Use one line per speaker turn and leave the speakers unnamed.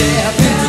step in.